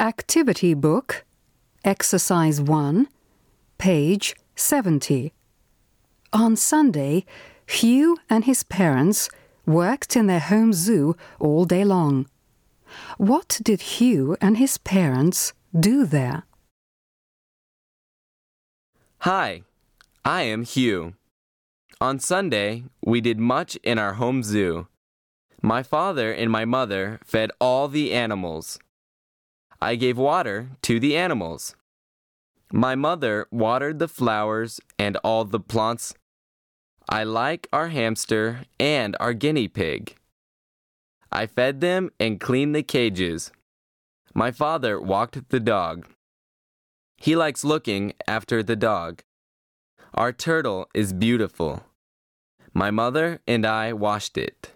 Activity Book, Exercise 1, page 70. On Sunday, Hugh and his parents worked in their home zoo all day long. What did Hugh and his parents do there? Hi, I am Hugh. On Sunday, we did much in our home zoo. My father and my mother fed all the animals. I gave water to the animals. My mother watered the flowers and all the plants. I like our hamster and our guinea pig. I fed them and cleaned the cages. My father walked the dog. He likes looking after the dog. Our turtle is beautiful. My mother and I washed it.